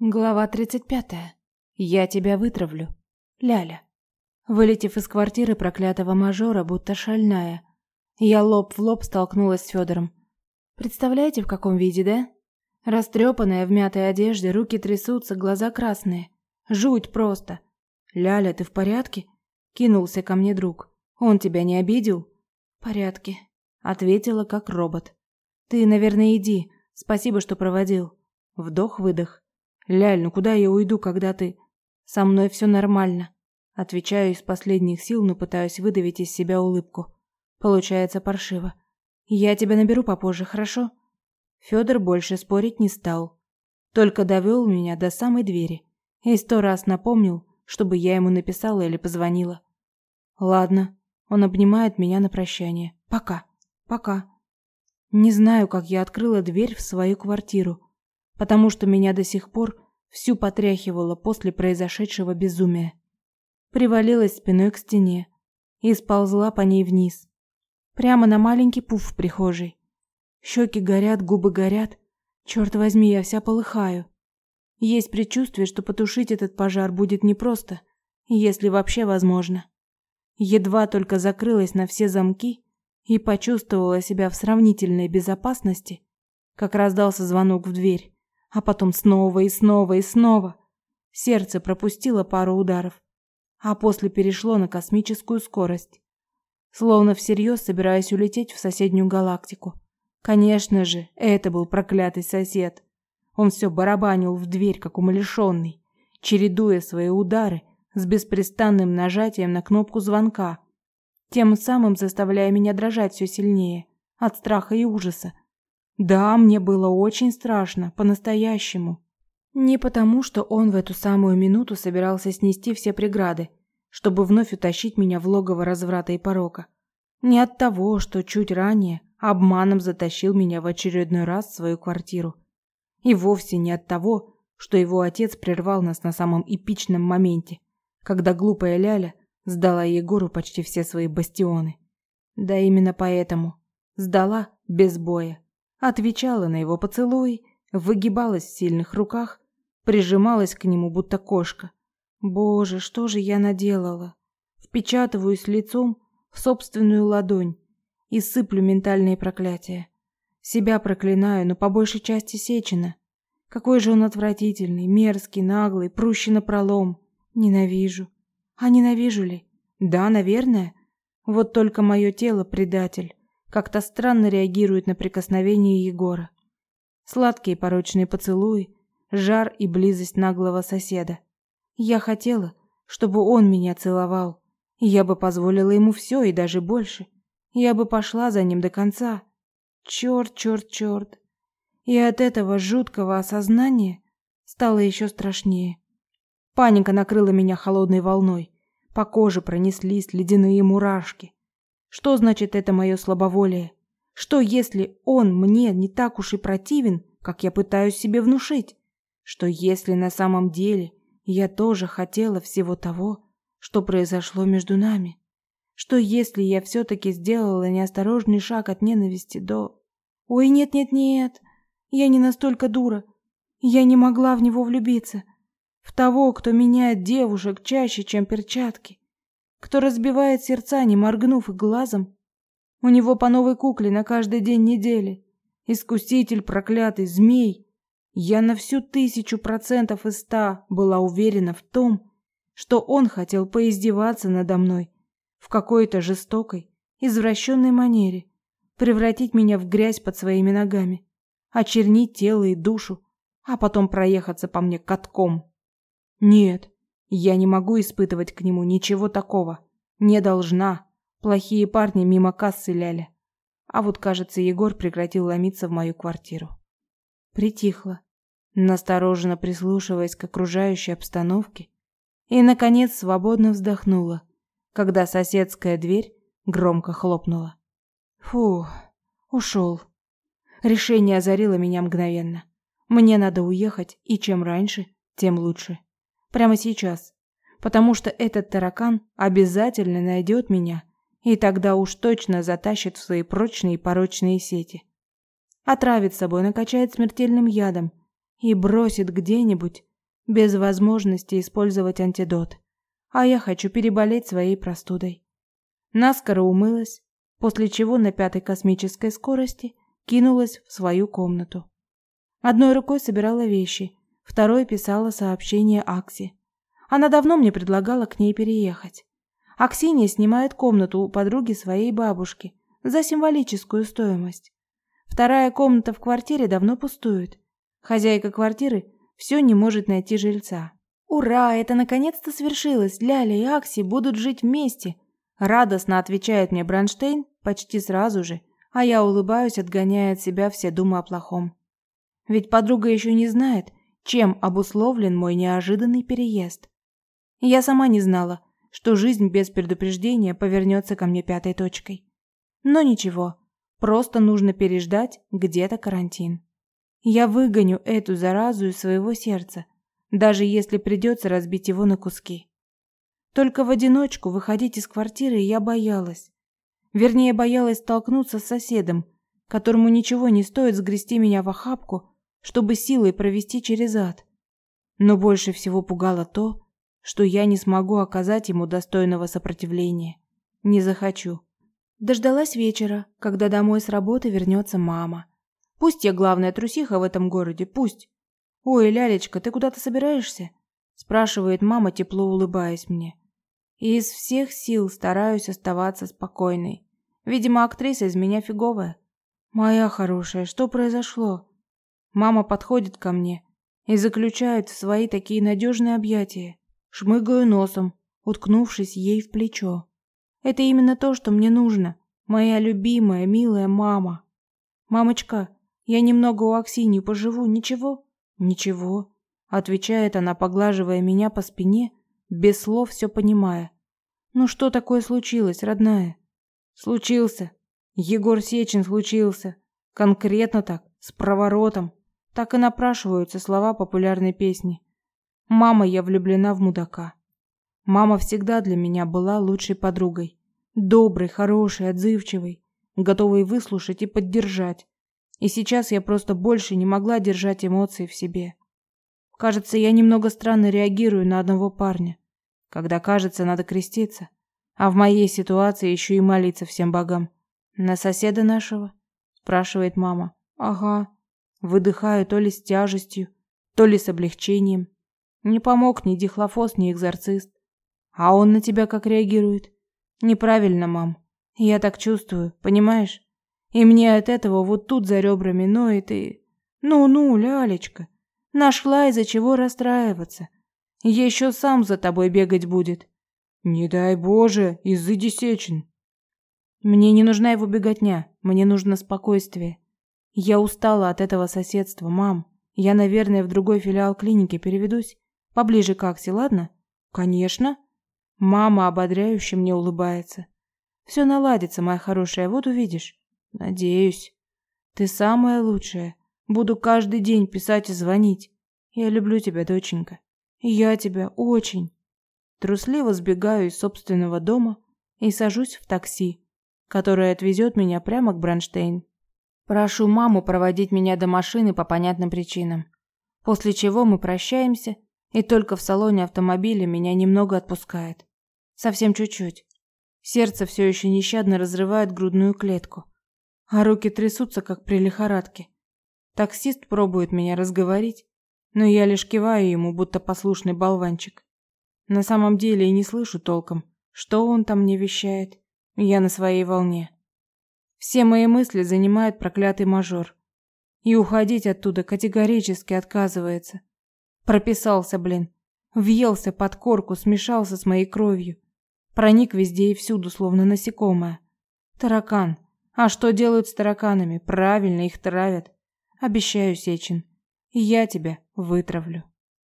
Глава 35. Я тебя вытравлю. Ляля. Вылетев из квартиры проклятого мажора, будто шальная, я лоб в лоб столкнулась с Федором. Представляете, в каком виде, да? Растрепанная в мятой одежде, руки трясутся, глаза красные. Жуть просто. «Ляля, ты в порядке?» Кинулся ко мне друг. «Он тебя не обидел?» «В порядке», — ответила как робот. «Ты, наверное, иди. Спасибо, что проводил». Вдох-выдох. Ляль, ну куда я уйду, когда ты... Со мной все нормально. Отвечаю из последних сил, но пытаюсь выдавить из себя улыбку. Получается паршиво. Я тебя наберу попозже, хорошо? Федор больше спорить не стал. Только довел меня до самой двери. И сто раз напомнил, чтобы я ему написала или позвонила. Ладно. Он обнимает меня на прощание. Пока. Пока. Не знаю, как я открыла дверь в свою квартиру потому что меня до сих пор всю потряхивало после произошедшего безумия. Привалилась спиной к стене и сползла по ней вниз, прямо на маленький пуф в прихожей. Щеки горят, губы горят. Черт возьми, я вся полыхаю. Есть предчувствие, что потушить этот пожар будет непросто, если вообще возможно. Едва только закрылась на все замки и почувствовала себя в сравнительной безопасности, как раздался звонок в дверь а потом снова и снова и снова. Сердце пропустило пару ударов, а после перешло на космическую скорость. Словно всерьез собираясь улететь в соседнюю галактику. Конечно же, это был проклятый сосед. Он все барабанил в дверь, как умалишенный, чередуя свои удары с беспрестанным нажатием на кнопку звонка, тем самым заставляя меня дрожать все сильнее от страха и ужаса, да, мне было очень страшно, по-настоящему. Не потому, что он в эту самую минуту собирался снести все преграды, чтобы вновь утащить меня в логово разврата и порока. Не от того, что чуть ранее обманом затащил меня в очередной раз в свою квартиру. И вовсе не от того, что его отец прервал нас на самом эпичном моменте, когда глупая Ляля сдала Егору почти все свои бастионы. Да именно поэтому сдала без боя отвечала на его поцелуй, выгибалась в сильных руках, прижималась к нему будто кошка. Боже, что же я наделала? Впечатываюсь лицом в собственную ладонь и сыплю ментальные проклятия. Себя проклинаю, но по большей части Сечина. Какой же он отвратительный, мерзкий, наглый, прущий напролом. Ненавижу. А ненавижу ли? Да, наверное. Вот только мое тело предатель как-то странно реагирует на прикосновение Егора. Сладкие порочные поцелуи, жар и близость наглого соседа. Я хотела, чтобы он меня целовал. Я бы позволила ему все и даже больше. Я бы пошла за ним до конца. Черт, черт, черт. И от этого жуткого осознания стало еще страшнее. Паника накрыла меня холодной волной. По коже пронеслись ледяные мурашки. Что значит это мое слабоволие? Что, если он мне не так уж и противен, как я пытаюсь себе внушить? Что, если на самом деле я тоже хотела всего того, что произошло между нами? Что, если я все-таки сделала неосторожный шаг от ненависти до... Ой, нет-нет-нет, я не настолько дура. Я не могла в него влюбиться. В того, кто меняет девушек чаще, чем перчатки кто разбивает сердца, не моргнув и глазом. У него по новой кукле на каждый день недели. Искуситель проклятый, змей. Я на всю тысячу процентов из ста была уверена в том, что он хотел поиздеваться надо мной в какой-то жестокой, извращенной манере, превратить меня в грязь под своими ногами, очернить тело и душу, а потом проехаться по мне катком. Нет, я не могу испытывать к нему ничего такого. Не должна. Плохие парни мимо кассы ляли. А вот, кажется, Егор прекратил ломиться в мою квартиру. Притихла, настороженно прислушиваясь к окружающей обстановке, и, наконец, свободно вздохнула, когда соседская дверь громко хлопнула. Фу, ушел. Решение озарило меня мгновенно. Мне надо уехать, и чем раньше, тем лучше. Прямо сейчас. Потому что этот таракан обязательно найдет меня, и тогда уж точно затащит в свои прочные и порочные сети. Отравит собой, накачает смертельным ядом и бросит где-нибудь без возможности использовать антидот. А я хочу переболеть своей простудой. Наскоро умылась, после чего на пятой космической скорости кинулась в свою комнату. Одной рукой собирала вещи, второй писала сообщение Акси. Она давно мне предлагала к ней переехать. Аксинья снимает комнату у подруги своей бабушки за символическую стоимость. Вторая комната в квартире давно пустует. Хозяйка квартиры все не может найти жильца. Ура, это наконец-то свершилось. Ляля и Акси будут жить вместе. Радостно отвечает мне Бранштейн почти сразу же, а я улыбаюсь, отгоняя от себя все думы о плохом. Ведь подруга еще не знает, чем обусловлен мой неожиданный переезд. Я сама не знала, что жизнь без предупреждения повернется ко мне пятой точкой. Но ничего, просто нужно переждать где-то карантин. Я выгоню эту заразу из своего сердца, даже если придется разбить его на куски. Только в одиночку выходить из квартиры я боялась. Вернее, боялась столкнуться с соседом, которому ничего не стоит сгрести меня в охапку, чтобы силой провести через ад. Но больше всего пугало то, что я не смогу оказать ему достойного сопротивления. Не захочу. Дождалась вечера, когда домой с работы вернется мама. Пусть я главная трусиха в этом городе, пусть. Ой, Лялечка, ты куда-то собираешься? спрашивает мама, тепло улыбаясь мне. И из всех сил стараюсь оставаться спокойной. Видимо, актриса из меня фиговая. Моя хорошая, что произошло? Мама подходит ко мне и заключает в свои такие надежные объятия. Шмыгаю носом, уткнувшись ей в плечо. Это именно то, что мне нужно. Моя любимая, милая мама. Мамочка, я немного у Аксиньи поживу, ничего? Ничего, отвечает она, поглаживая меня по спине, без слов все понимая. Ну что такое случилось, родная? Случился. Егор Сечин случился. Конкретно так, с проворотом. Так и напрашиваются слова популярной песни. Мама, я влюблена в мудака. Мама всегда для меня была лучшей подругой. Доброй, хорошей, отзывчивой, готовой выслушать и поддержать. И сейчас я просто больше не могла держать эмоции в себе. Кажется, я немного странно реагирую на одного парня. Когда кажется, надо креститься. А в моей ситуации еще и молиться всем богам. На соседа нашего? Спрашивает мама. Ага. Выдыхаю то ли с тяжестью, то ли с облегчением. Не помог ни дихлофос, ни экзорцист. А он на тебя как реагирует? Неправильно, мам. Я так чувствую, понимаешь? И мне от этого вот тут за ребрами ноет и... Ну-ну, лялечка, нашла из-за чего расстраиваться. Еще сам за тобой бегать будет. Не дай Боже, изыди сечен. Мне не нужна его беготня, мне нужно спокойствие. Я устала от этого соседства, мам. Я, наверное, в другой филиал клиники переведусь. Поближе к Аксе, ладно? Конечно. Мама ободряюще мне улыбается. Все наладится, моя хорошая, вот увидишь. Надеюсь. Ты самая лучшая. Буду каждый день писать и звонить. Я люблю тебя, доченька. Я тебя очень. Трусливо сбегаю из собственного дома и сажусь в такси, которое отвезет меня прямо к Бранштейн. Прошу маму проводить меня до машины по понятным причинам. После чего мы прощаемся, и только в салоне автомобиля меня немного отпускает. Совсем чуть-чуть. Сердце все еще нещадно разрывает грудную клетку, а руки трясутся, как при лихорадке. Таксист пробует меня разговорить, но я лишь киваю ему, будто послушный болванчик. На самом деле и не слышу толком, что он там мне вещает. Я на своей волне. Все мои мысли занимает проклятый мажор. И уходить оттуда категорически отказывается. Прописался, блин. Въелся под корку, смешался с моей кровью. Проник везде и всюду, словно насекомое. Таракан. А что делают с тараканами? Правильно, их травят. Обещаю, Сечин. Я тебя вытравлю.